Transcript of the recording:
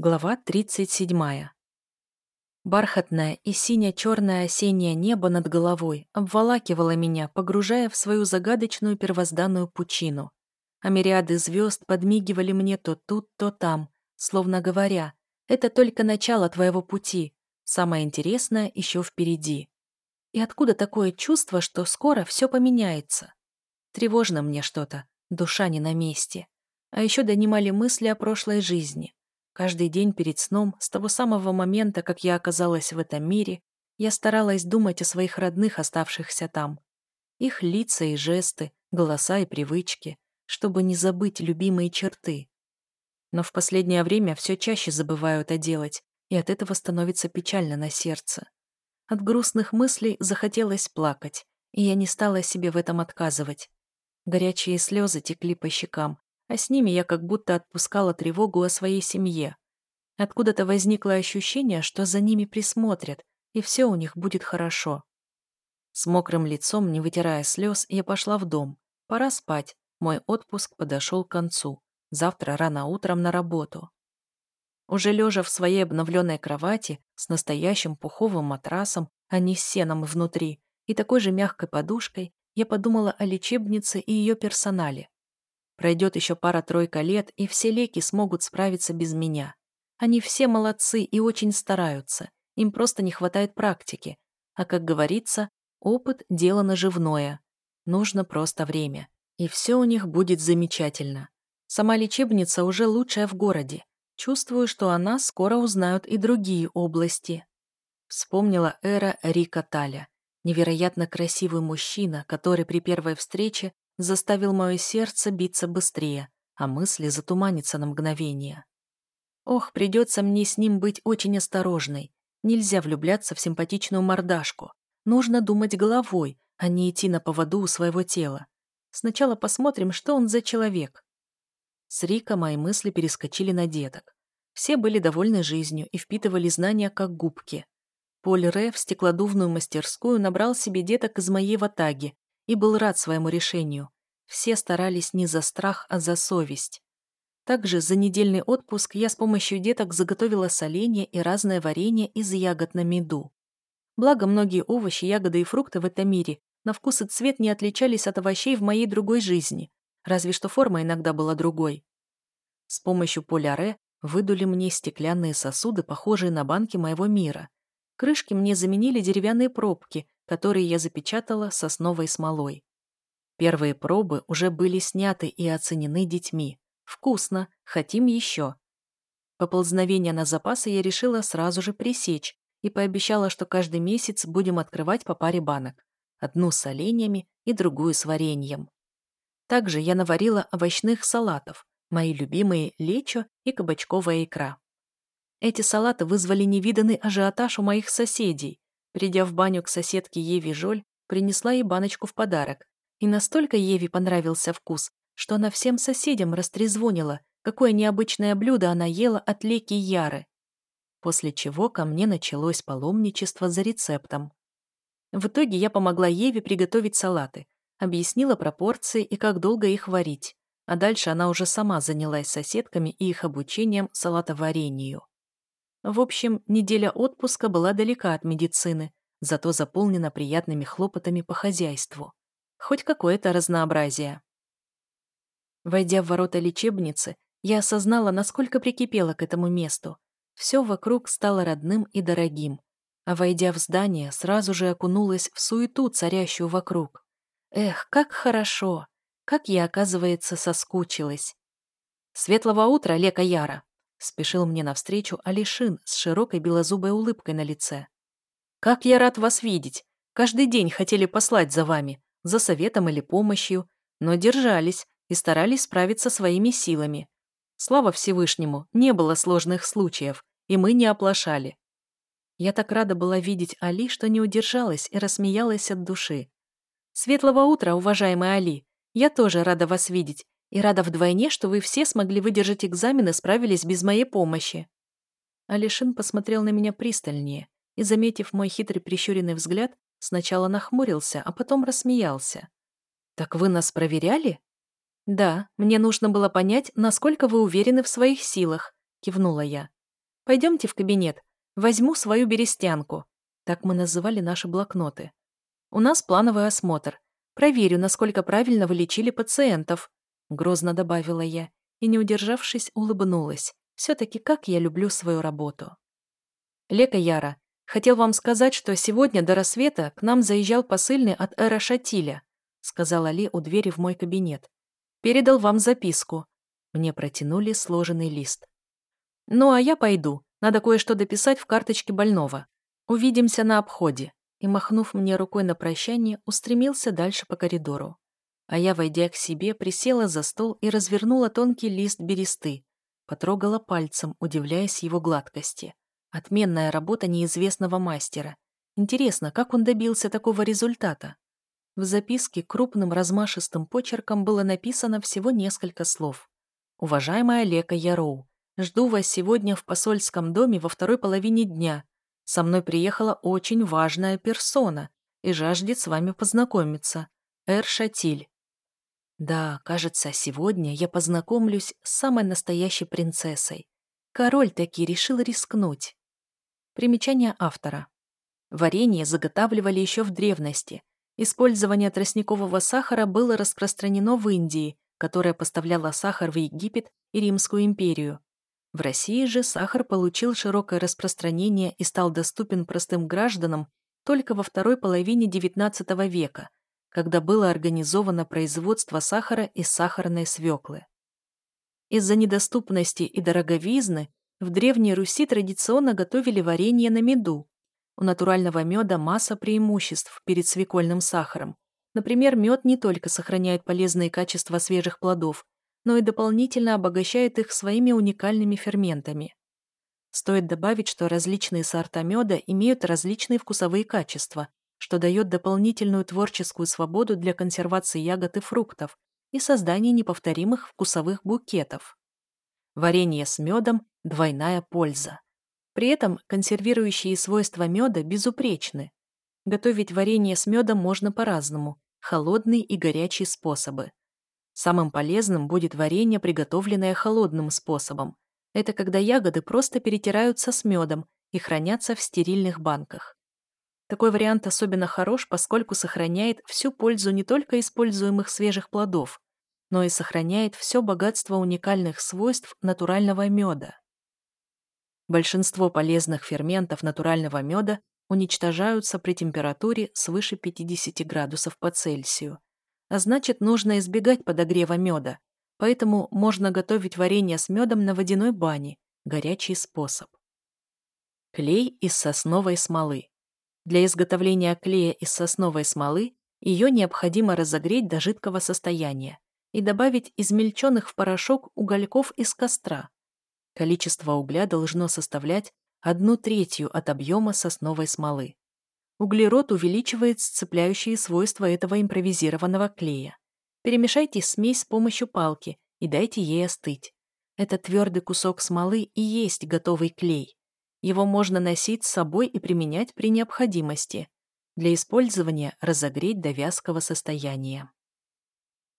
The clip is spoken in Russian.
Глава 37. Бархатное и сине-черное осеннее небо над головой обволакивало меня, погружая в свою загадочную первозданную пучину. А мириады звезд подмигивали мне то тут, то там, словно говоря, это только начало твоего пути, самое интересное еще впереди. И откуда такое чувство, что скоро все поменяется? Тревожно мне что-то, душа не на месте. А еще донимали мысли о прошлой жизни Каждый день перед сном, с того самого момента, как я оказалась в этом мире, я старалась думать о своих родных, оставшихся там. Их лица и жесты, голоса и привычки, чтобы не забыть любимые черты. Но в последнее время все чаще забываю это делать, и от этого становится печально на сердце. От грустных мыслей захотелось плакать, и я не стала себе в этом отказывать. Горячие слезы текли по щекам, а с ними я как будто отпускала тревогу о своей семье. Откуда-то возникло ощущение, что за ними присмотрят, и все у них будет хорошо. С мокрым лицом, не вытирая слез, я пошла в дом. Пора спать, мой отпуск подошел к концу. Завтра рано утром на работу. Уже лежа в своей обновленной кровати, с настоящим пуховым матрасом, а не с сеном внутри, и такой же мягкой подушкой, я подумала о лечебнице и ее персонале. Пройдет еще пара-тройка лет, и все леки смогут справиться без меня. Они все молодцы и очень стараются. Им просто не хватает практики. А как говорится, опыт – дело наживное. Нужно просто время. И все у них будет замечательно. Сама лечебница уже лучшая в городе. Чувствую, что она скоро узнают и другие области. Вспомнила эра Рика Таля. Невероятно красивый мужчина, который при первой встрече заставил мое сердце биться быстрее, а мысли затуманиться на мгновение. Ох, придется мне с ним быть очень осторожной. Нельзя влюбляться в симпатичную мордашку. Нужно думать головой, а не идти на поводу у своего тела. Сначала посмотрим, что он за человек. С Рика мои мысли перескочили на деток. Все были довольны жизнью и впитывали знания как губки. Поль Ре в стеклодувную мастерскую набрал себе деток из моей ватаги и был рад своему решению. Все старались не за страх, а за совесть. Также за недельный отпуск я с помощью деток заготовила соленья и разное варенье из ягод на меду. Благо, многие овощи, ягоды и фрукты в этом мире на вкус и цвет не отличались от овощей в моей другой жизни, разве что форма иногда была другой. С помощью поляре выдули мне стеклянные сосуды, похожие на банки моего мира. Крышки мне заменили деревянные пробки, которые я запечатала сосновой смолой. Первые пробы уже были сняты и оценены детьми. Вкусно, хотим еще. Поползновение на запасы я решила сразу же пресечь и пообещала, что каждый месяц будем открывать по паре банок. Одну с оленями и другую с вареньем. Также я наварила овощных салатов, мои любимые лечо и кабачковая икра. Эти салаты вызвали невиданный ажиотаж у моих соседей, Придя в баню к соседке Еве Жоль, принесла ей баночку в подарок. И настолько Еве понравился вкус, что она всем соседям растрезвонила, какое необычное блюдо она ела от Леки Яры. После чего ко мне началось паломничество за рецептом. В итоге я помогла Еве приготовить салаты, объяснила пропорции и как долго их варить, а дальше она уже сама занялась соседками и их обучением салатоварению. В общем, неделя отпуска была далека от медицины, зато заполнена приятными хлопотами по хозяйству. Хоть какое-то разнообразие. Войдя в ворота лечебницы, я осознала, насколько прикипела к этому месту. Все вокруг стало родным и дорогим. А войдя в здание, сразу же окунулась в суету, царящую вокруг. Эх, как хорошо! Как я, оказывается, соскучилась. «Светлого утра, Лека Яра!» Спешил мне навстречу Алишин с широкой белозубой улыбкой на лице. «Как я рад вас видеть! Каждый день хотели послать за вами, за советом или помощью, но держались и старались справиться своими силами. Слава Всевышнему, не было сложных случаев, и мы не оплошали. Я так рада была видеть Али, что не удержалась и рассмеялась от души. «Светлого утра, уважаемый Али! Я тоже рада вас видеть и рада вдвойне, что вы все смогли выдержать экзамен и справились без моей помощи». Алишин посмотрел на меня пристальнее и, заметив мой хитрый прищуренный взгляд, сначала нахмурился, а потом рассмеялся. «Так вы нас проверяли?» «Да, мне нужно было понять, насколько вы уверены в своих силах», — кивнула я. Пойдемте в кабинет. Возьму свою берестянку. Так мы называли наши блокноты. У нас плановый осмотр. Проверю, насколько правильно вы лечили пациентов. Грозно добавила я и, не удержавшись, улыбнулась. Все-таки как я люблю свою работу. Лека Яра, хотел вам сказать, что сегодня до рассвета к нам заезжал посыльный от Эра Шатиля, сказал Али у двери в мой кабинет. Передал вам записку. Мне протянули сложенный лист. Ну, а я пойду. Надо кое-что дописать в карточке больного. Увидимся на обходе. И, махнув мне рукой на прощание, устремился дальше по коридору. А я, войдя к себе, присела за стол и развернула тонкий лист бересты. Потрогала пальцем, удивляясь его гладкости. Отменная работа неизвестного мастера. Интересно, как он добился такого результата? В записке крупным размашистым почерком было написано всего несколько слов. «Уважаемая Лека Яроу, жду вас сегодня в посольском доме во второй половине дня. Со мной приехала очень важная персона и жаждет с вами познакомиться. Эр Шатиль». Да, кажется, сегодня я познакомлюсь с самой настоящей принцессой. Король таки решил рискнуть. Примечание автора. Варенье заготавливали еще в древности, Использование тростникового сахара было распространено в Индии, которая поставляла сахар в Египет и Римскую империю. В России же сахар получил широкое распространение и стал доступен простым гражданам только во второй половине XIX века, когда было организовано производство сахара из сахарной свеклы. Из-за недоступности и дороговизны в Древней Руси традиционно готовили варенье на меду, у натурального меда масса преимуществ перед свекольным сахаром. Например, мед не только сохраняет полезные качества свежих плодов, но и дополнительно обогащает их своими уникальными ферментами. Стоит добавить, что различные сорта меда имеют различные вкусовые качества, что дает дополнительную творческую свободу для консервации ягод и фруктов и создания неповторимых вкусовых букетов. Варенье с медом – двойная польза. При этом консервирующие свойства меда безупречны. Готовить варенье с медом можно по-разному – холодные и горячие способы. Самым полезным будет варенье, приготовленное холодным способом. Это когда ягоды просто перетираются с медом и хранятся в стерильных банках. Такой вариант особенно хорош, поскольку сохраняет всю пользу не только используемых свежих плодов, но и сохраняет все богатство уникальных свойств натурального меда. Большинство полезных ферментов натурального меда уничтожаются при температуре свыше 50 градусов по Цельсию. А значит, нужно избегать подогрева меда, поэтому можно готовить варенье с медом на водяной бане, горячий способ. Клей из сосновой смолы. Для изготовления клея из сосновой смолы ее необходимо разогреть до жидкого состояния и добавить измельченных в порошок угольков из костра, Количество угля должно составлять одну третью от объема сосновой смолы. Углерод увеличивает сцепляющие свойства этого импровизированного клея. Перемешайте смесь с помощью палки и дайте ей остыть. Этот твердый кусок смолы и есть готовый клей. Его можно носить с собой и применять при необходимости. Для использования разогреть до вязкого состояния.